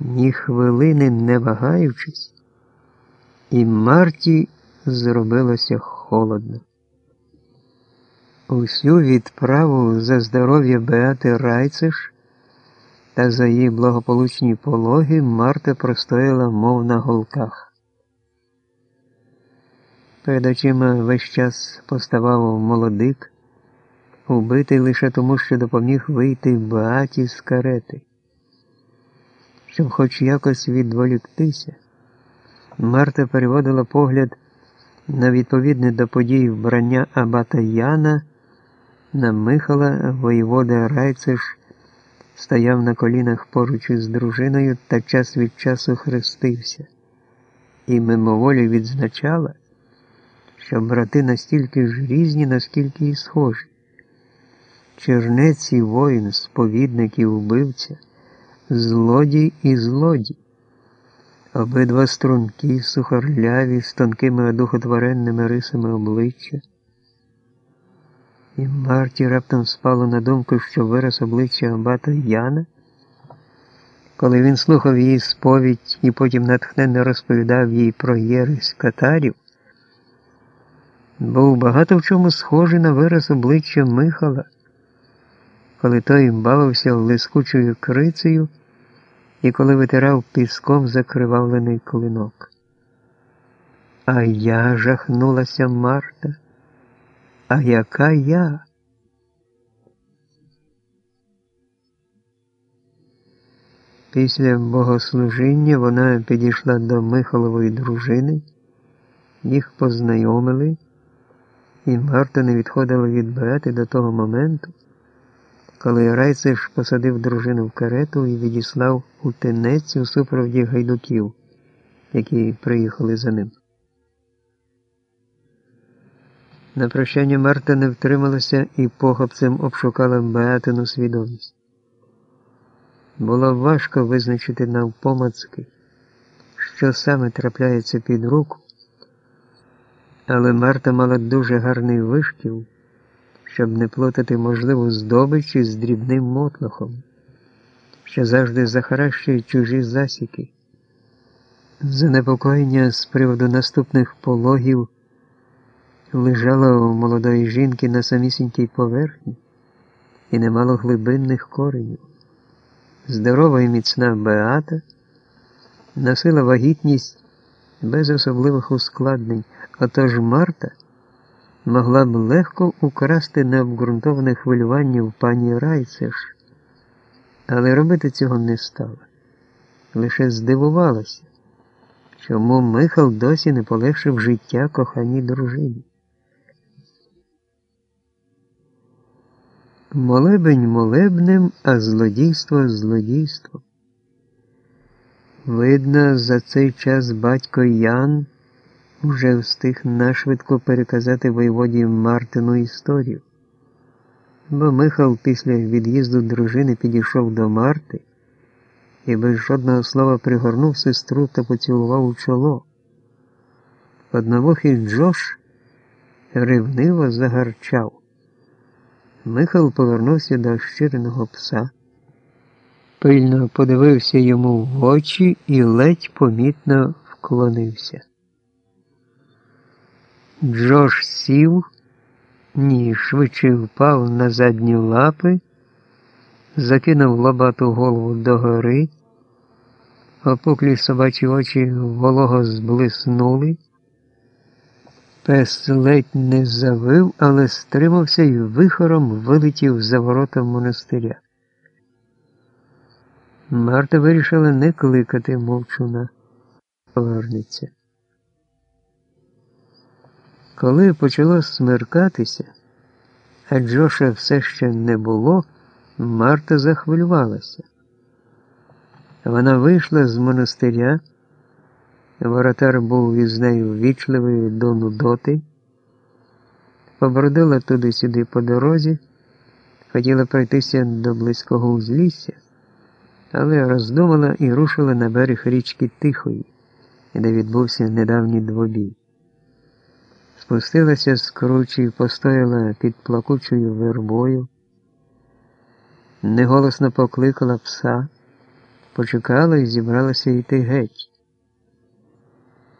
ні хвилини не вагаючись, і Марті зробилося холодно. Усю відправу за здоров'я Беати Райцеш та за її благополучні пологи Марта простояла, мов на голках. Перед очима весь час поставав молодик, убитий лише тому, що допоміг вийти Беаті з карети. Щоб хоч якось відволіктися, Марта переводила погляд на відповідне до подій вбрання Абата Яна, на Михала воєвода Райцеш стояв на колінах поруч із дружиною та час від часу хрестився, і мимоволі відзначала, що брати настільки ж різні, наскільки і схожі. Чернець і воїн, сповідник і вбивця, злодій і злодій. Обидва струнки, сухорляві, з тонкими одухотворенними рисами обличчя. І Марті раптом спало на думку, що вираз обличчя Абата Яна, коли він слухав її сповідь і потім натхненно розповідав їй про єресь катарів, був багато в чому схожий на вираз обличчя Михала, коли той бавився лискучою крицею і коли витирав піском закривавлений клинок. А я жахнулася Марта. А яка я? Після богослужіння вона підійшла до Михайлової дружини, їх познайомили, і Марта не відходила від Беати до того моменту, коли Райцеш посадив дружину в карету і відіслав у тенець у супроводі гайдуків, які приїхали за ним. На прощання Марта не втрималася і похопцем обшукала Беатину свідомість. Було важко визначити навпомацки, що саме трапляється під руку, але Марта мала дуже гарний вишкіл, щоб не плутати можливу здобич із дрібним мотлохом, що завжди захаращує чужі засіки. Занепокоєння з приводу наступних пологів лежала у молодої жінки на самісінькій поверхні і не мало глибинних коренів. Здорова і міцна Беата носила вагітність без особливих ускладнень, отож Марта могла б легко украсти необґрунтоване хвилювання в пані Райцеш, але робити цього не стала. Лише здивувалася, чому Михал досі не полегшив життя коханій дружині. Молебень молебнем, а злодійство злодійство. Видно, за цей час батько Ян уже встиг нашвидко переказати воєводі Мартину історію. Бо Михал після від'їзду дружини підійшов до Марти і без жодного слова пригорнув сестру та поцілував у чоло. Одновохий Джош ревниво загарчав. Михал повернувся до щиреного пса, пильно подивився йому в очі і ледь помітно вклонився. Джош сів, ні, швидше впав на задні лапи, закинув лобату голову догори, опуклі собачі очі волого зблиснули. Пес ледь не завив, але стримався і вихором вилетів за ворота монастиря. Марта вирішила не кликати мовчуна. Повернеться. Коли почало смеркатися, а Джоша все ще не було, Марта захвилювалася. Вона вийшла з монастиря. Воротар був із нею ввічливий до нудоти, побродила туди-сюди по дорозі, хотіла пройтися до близького узлісся, але роздумала і рушила на берег річки Тихої, де відбувся недавній двобій. Спустилася з кручі постояла під плакучою вербою, неголосно покликала пса. почекала і зібралася йти геть.